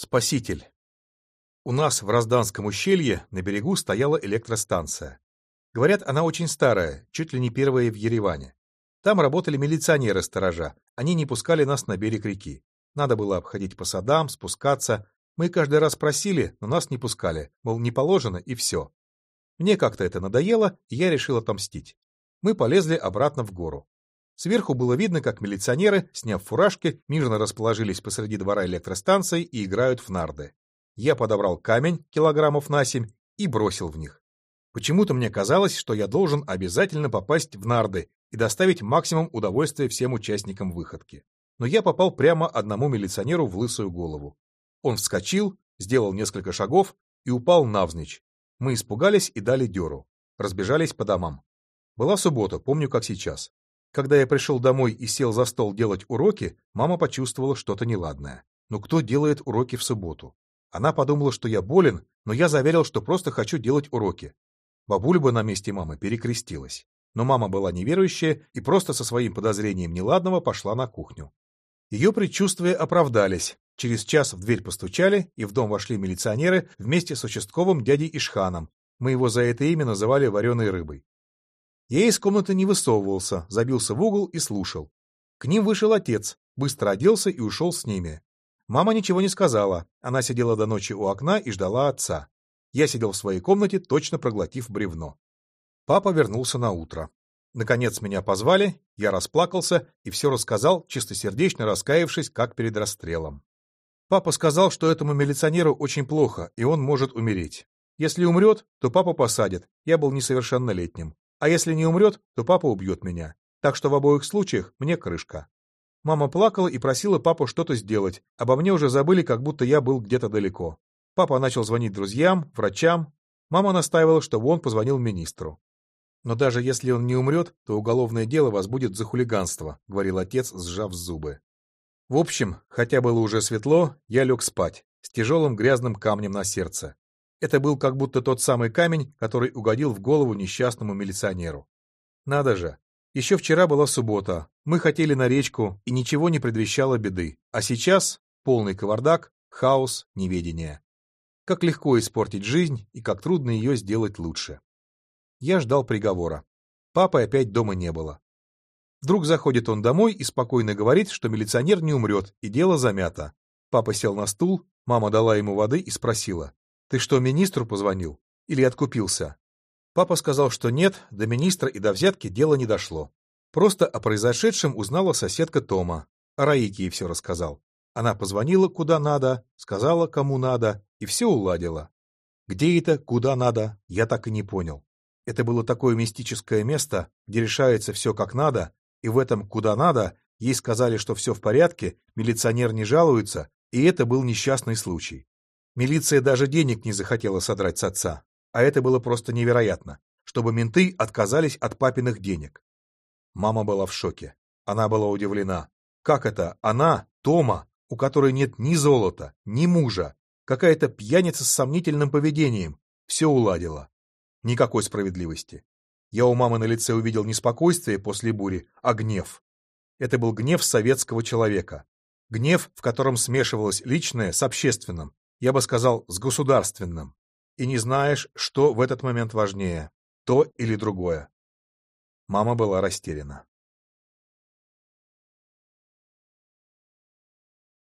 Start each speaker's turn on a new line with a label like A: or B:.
A: Спаситель. У нас в Разданском ущелье на берегу стояла электростанция. Говорят, она очень старая, чуть ли не первая в Ереване. Там работали милиционеры-сторожа, они не пускали нас на берег реки. Надо было обходить по садам, спускаться. Мы каждый раз просили, но нас не пускали, мол, не положено и все. Мне как-то это надоело, и я решил отомстить. Мы полезли обратно в гору. Сверху было видно, как милиционеры, сняв фуражки, мирно расположились посреди двора электростанции и играют в нарды. Я подобрал камень, килограммов на семь, и бросил в них. Почему-то мне казалось, что я должен обязательно попасть в нарды и доставить максимум удовольствия всем участникам выходки. Но я попал прямо одному милиционеру в лысую голову. Он вскочил, сделал несколько шагов и упал навзничь. Мы испугались и дали дёру. Разбежались по домам. Была суббота, помню как сейчас. Когда я пришел домой и сел за стол делать уроки, мама почувствовала что-то неладное. Но кто делает уроки в субботу? Она подумала, что я болен, но я заверил, что просто хочу делать уроки. Бабуля бы на месте мамы перекрестилась. Но мама была неверующая и просто со своим подозрением неладного пошла на кухню. Ее предчувствия оправдались. Через час в дверь постучали, и в дом вошли милиционеры вместе с участковым дядей Ишханом. Мы его за это имя называли вареной рыбой. Я из комнаты не высовывался, забился в угол и слушал. К ним вышел отец, быстро оделся и ушел с ними. Мама ничего не сказала, она сидела до ночи у окна и ждала отца. Я сидел в своей комнате, точно проглотив бревно. Папа вернулся на утро. Наконец меня позвали, я расплакался и все рассказал, чистосердечно раскаявшись, как перед расстрелом. Папа сказал, что этому милиционеру очень плохо, и он может умереть. Если умрет, то папа посадит, я был несовершеннолетним. А если не умрет, то папа убьет меня. Так что в обоих случаях мне крышка. Мама плакала и просила папу что-то сделать. Обо мне уже забыли, как будто я был где-то далеко. Папа начал звонить друзьям, врачам. Мама настаивала, чтобы он позвонил министру. «Но даже если он не умрет, то уголовное дело возбудит за хулиганство», — говорил отец, сжав зубы. В общем, хотя было уже светло, я лег спать, с тяжелым грязным камнем на сердце. Это был как будто тот самый камень, который угодил в голову несчастному милиционеру. Надо же. Еще вчера была суббота. Мы хотели на речку, и ничего не предвещало беды. А сейчас полный кавардак, хаос, неведение. Как легко испортить жизнь и как трудно ее сделать лучше. Я ждал приговора. Папы опять дома не было. Вдруг заходит он домой и спокойно говорит, что милиционер не умрет, и дело замято. Папа сел на стул, мама дала ему воды и спросила. Ты что, министру позвонил? Или откупился? Папа сказал, что нет, до министра и до взятки дело не дошло. Просто о произошедшем узнала соседка Тома. О Раике ей все рассказал. Она позвонила куда надо, сказала кому надо, и все уладила. Где это, куда надо, я так и не понял. Это было такое мистическое место, где решается все как надо, и в этом куда надо ей сказали, что все в порядке, милиционер не жалуется, и это был несчастный случай. Милиция даже денег не захотела содрать с отца. А это было просто невероятно, чтобы менты отказались от папиных денег. Мама была в шоке. Она была удивлена. Как это она, Тома, у которой нет ни золота, ни мужа, какая-то пьяница с сомнительным поведением, все уладила. Никакой справедливости. Я у мамы на лице увидел не спокойствие после бури, а гнев. Это был гнев советского человека. Гнев, в котором смешивалось личное с общественным, я бы сказал, с государственным, и не знаешь, что в этот момент важнее, то или другое. Мама была растеряна.